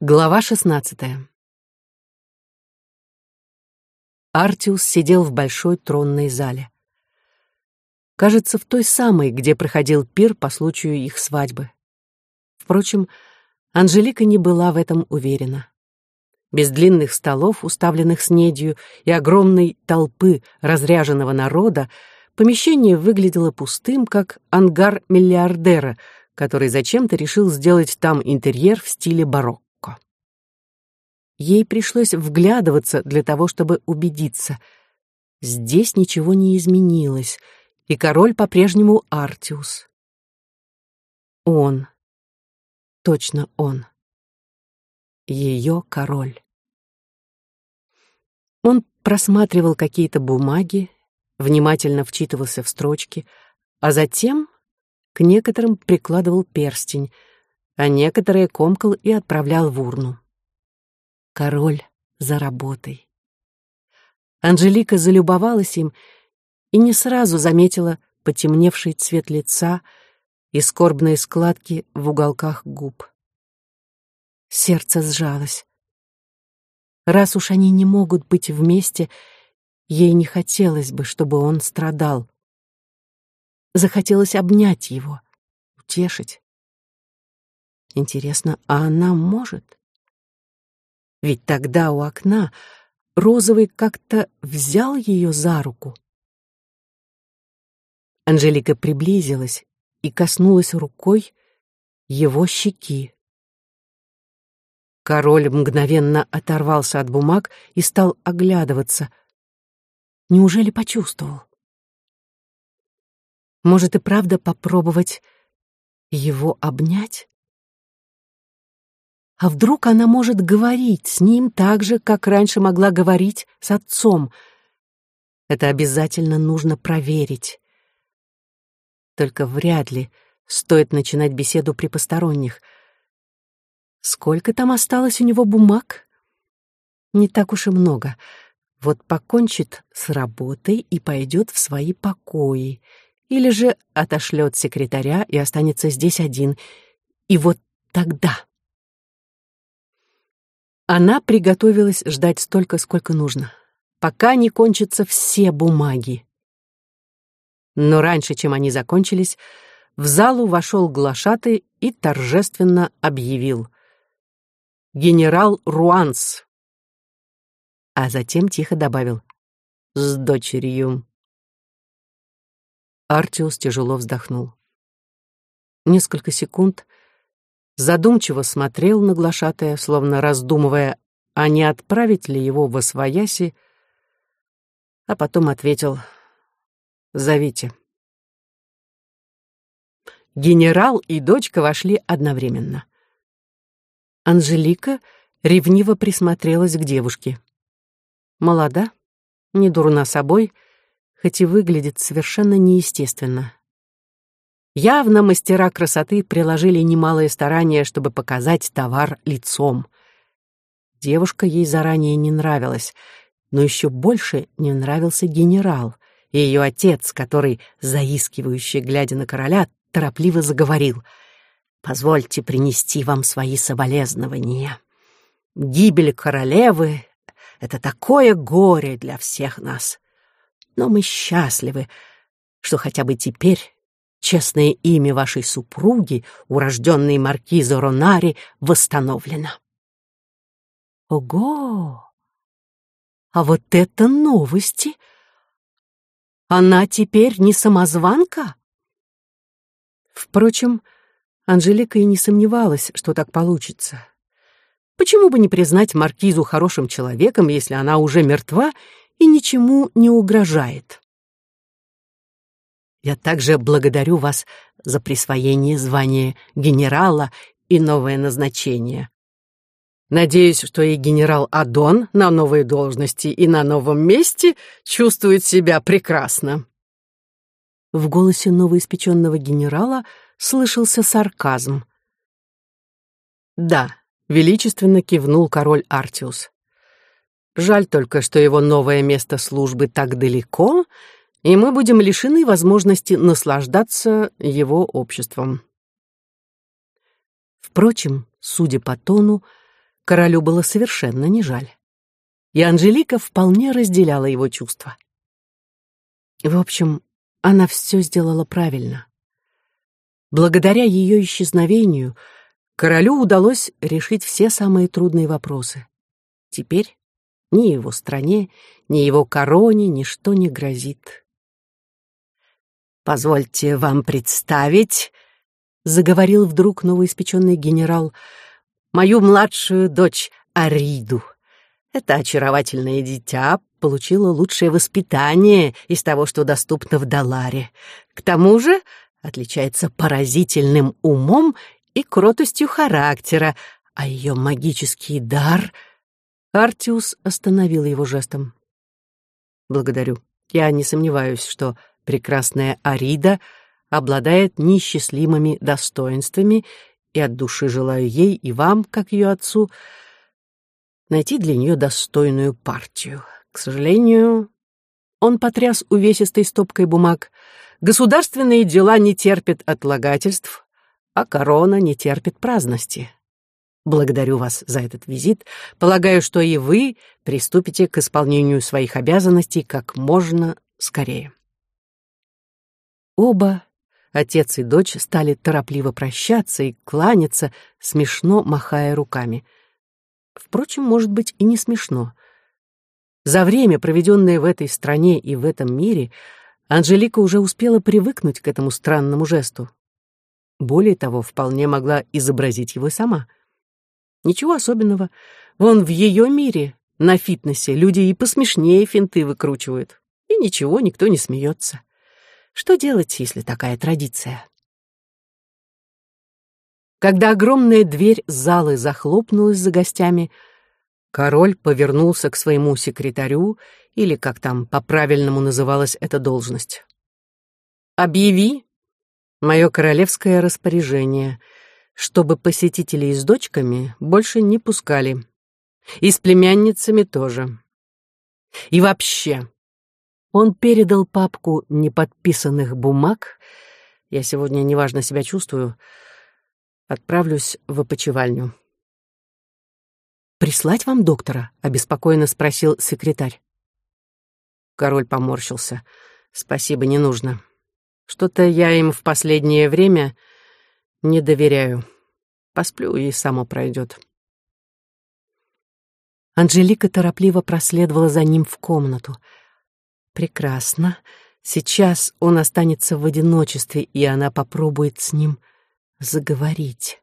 Глава шестнадцатая. Артиус сидел в большой тронной зале. Кажется, в той самой, где проходил пир по случаю их свадьбы. Впрочем, Анжелика не была в этом уверена. Без длинных столов, уставленных снедью, и огромной толпы разряженного народа, помещение выглядело пустым, как ангар миллиардера, который зачем-то решил сделать там интерьер в стиле барокко. Ей пришлось вглядываться для того, чтобы убедиться. Здесь ничего не изменилось, и король по-прежнему Артиус. Он. Точно он. Ее король. Он просматривал какие-то бумаги, внимательно вчитывался в строчки, а затем к некоторым прикладывал перстень, а некоторые комкал и отправлял в урну король за работой. Анжелика залюбовалась им и не сразу заметила потемневший цвет лица и скорбные складки в уголках губ. Сердце сжалось. Раз уж они не могут быть вместе, ей не хотелось бы, чтобы он страдал. Захотелось обнять его, утешить. Интересно, а она может? Ведь тогда у окна Розовый как-то взял ее за руку. Анжелика приблизилась и коснулась рукой его щеки. Король мгновенно оторвался от бумаг и стал оглядываться. Неужели почувствовал? Может и правда попробовать его обнять? А вдруг она может говорить с ним так же, как раньше могла говорить с отцом? Это обязательно нужно проверить. Только вряд ли стоит начинать беседу при посторонних. Сколько там осталось у него бумаг? Не так уж и много. Вот покончит с работой и пойдет в свои покои. Или же отошлет секретаря и останется здесь один. И вот тогда... Она приготовилась ждать столько, сколько нужно, пока не кончатся все бумаги. Но раньше, чем они закончились, в залу вошел глашатый и торжественно объявил «Генерал Руанс». А затем тихо добавил «С дочерью». Артиус тяжело вздохнул. Несколько секунд — задумчиво смотрел на глашатая, словно раздумывая, а не отправить ли его во свояси, а потом ответил «Зовите». Генерал и дочка вошли одновременно. Анжелика ревниво присмотрелась к девушке. Молода, не дурна собой, хоть и выглядит совершенно неестественно. Явно мастера красоты приложили немалые старания, чтобы показать товар лицом. Девушка ей заранее не нравилась, но еще больше не нравился генерал и ее отец, который, заискивающий, глядя на короля, торопливо заговорил. «Позвольте принести вам свои соболезнования. Гибель королевы — это такое горе для всех нас. Но мы счастливы, что хотя бы теперь Честное имя вашей супруги, урожденной маркиза Ронари, восстановлено. Ого! А вот это новости! Она теперь не самозванка? Впрочем, Анжелика и не сомневалась, что так получится. Почему бы не признать маркизу хорошим человеком, если она уже мертва и ничему не угрожает? Я также благодарю вас за присвоение звания генерала и новое назначение. Надеюсь, что и генерал Адон на новой должности и на новом месте чувствует себя прекрасно. В голосе новоиспеченного генерала слышался сарказм. «Да», — величественно кивнул король Артиус. «Жаль только, что его новое место службы так далеко, и мы будем лишены возможности наслаждаться его обществом. Впрочем, судя по тону, королю было совершенно не жаль. И Анжелика вполне разделяла его чувства. В общем, она все сделала правильно. Благодаря ее исчезновению королю удалось решить все самые трудные вопросы. Теперь ни его стране, ни его короне ничто не грозит. «Позвольте вам представить», — заговорил вдруг новоиспеченный генерал, «мою младшую дочь Ариду. Это очаровательное дитя получило лучшее воспитание из того, что доступно в Даларе. К тому же отличается поразительным умом и кротостью характера, а ее магический дар... Артиус остановил его жестом. «Благодарю. Я не сомневаюсь, что прекрасная Арида обладает неисчислимыми достоинствами, и от души желаю ей и вам, как ее отцу, найти для нее достойную партию. К сожалению, он потряс увесистой стопкой бумаг. Государственные дела не терпят отлагательств, а корона не терпит праздности. Благодарю вас за этот визит. Полагаю, что и вы приступите к исполнению своих обязанностей как можно скорее. Оба, отец и дочь, стали торопливо прощаться и кланяться, смешно махая руками. Впрочем, может быть, и не смешно. За время, проведенное в этой стране и в этом мире, Анжелика уже успела привыкнуть к этому странному жесту. Более того, вполне могла изобразить его сама. Ничего особенного. Вон в ее мире, на фитнесе, люди и посмешнее финты выкручивают. И ничего, никто не смеется. Что делать, если такая традиция? Когда огромная дверь залы захлопнулась за гостями, король повернулся к своему секретарю, или как там по-правильному называлась эта должность. «Объяви мое королевское распоряжение, чтобы посетителей с дочками больше не пускали. И с племянницами тоже. И вообще, он передал папку неподписанных бумаг. Я сегодня неважно себя чувствую. Отправлюсь в опочивальню. «Прислать вам доктора?» — обеспокоенно спросил секретарь. Король поморщился. «Спасибо, не нужно. Что-то я им в последнее время не доверяю. Посплю, и само пройдет». Анжелика торопливо проследовала за ним в комнату — Прекрасно. Сейчас он останется в одиночестве, и она попробует с ним заговорить.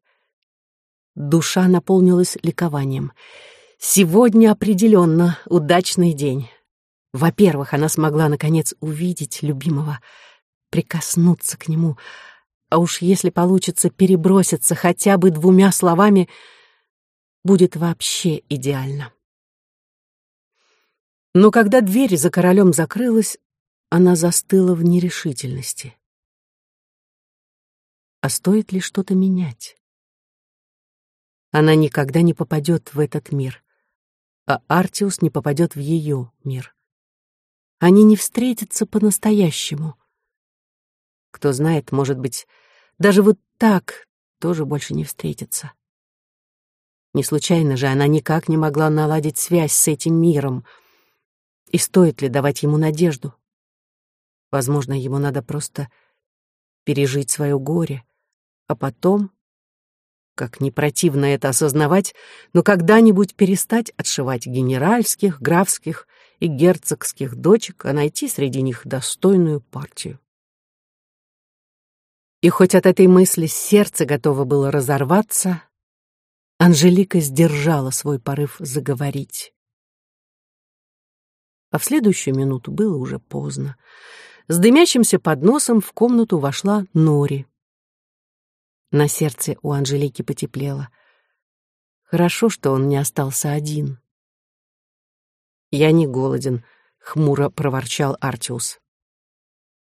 Душа наполнилась ликованием. Сегодня определенно удачный день. Во-первых, она смогла наконец увидеть любимого, прикоснуться к нему, а уж если получится переброситься хотя бы двумя словами, будет вообще идеально. Но когда дверь за королем закрылась, она застыла в нерешительности. А стоит ли что-то менять? Она никогда не попадет в этот мир, а Артиус не попадет в ее мир. Они не встретятся по-настоящему. Кто знает, может быть, даже вот так тоже больше не встретятся. Не случайно же она никак не могла наладить связь с этим миром — и стоит ли давать ему надежду? Возможно, ему надо просто пережить свое горе, а потом, как не противно это осознавать, но когда-нибудь перестать отшивать генеральских, графских и герцогских дочек, а найти среди них достойную партию. И хоть от этой мысли сердце готово было разорваться, Анжелика сдержала свой порыв заговорить а в следующую минуту было уже поздно. С дымящимся подносом в комнату вошла Нори. На сердце у Анжелики потеплело. Хорошо, что он не остался один. «Я не голоден», — хмуро проворчал Артиус.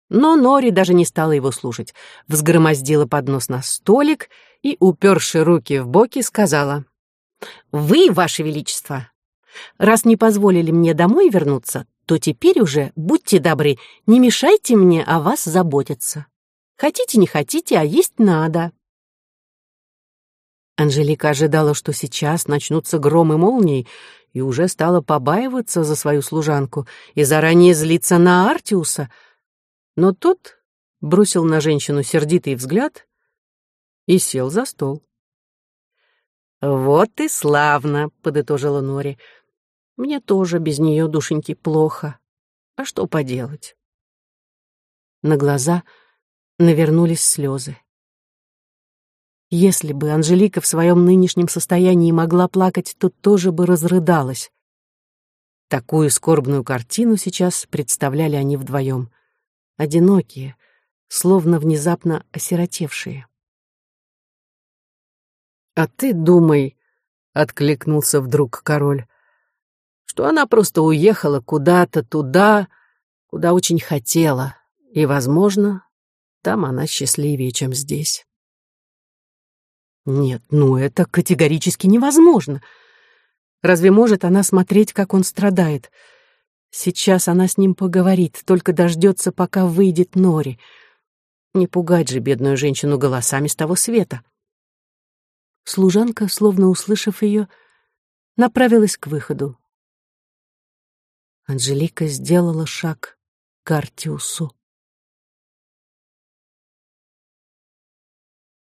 Но Нори даже не стала его слушать, взгромоздила поднос на столик и, уперши руки в боки, сказала, «Вы, Ваше Величество, Раз не позволили мне домой вернуться, то теперь уже, будьте добры, не мешайте мне о вас заботиться. Хотите, не хотите, а есть надо. Анжелика ожидала, что сейчас начнутся громы молний, и уже стала побаиваться за свою служанку и заранее злиться на Артиуса. Но тот бросил на женщину сердитый взгляд и сел за стол. «Вот и славно», — подытожила Нори. «Мне тоже без нее, душеньки, плохо. А что поделать?» На глаза навернулись слезы. Если бы Анжелика в своем нынешнем состоянии могла плакать, то тоже бы разрыдалась. Такую скорбную картину сейчас представляли они вдвоем. Одинокие, словно внезапно осиротевшие. «А ты думай», — откликнулся вдруг король, «что она просто уехала куда-то туда, куда очень хотела, и, возможно, там она счастливее, чем здесь». Нет, ну это категорически невозможно. Разве может она смотреть, как он страдает? Сейчас она с ним поговорит, только дождется, пока выйдет Нори. Не пугать же бедную женщину голосами с того света. Служанка, словно услышав ее, направилась к выходу. Анжелика сделала шаг к Артиусу.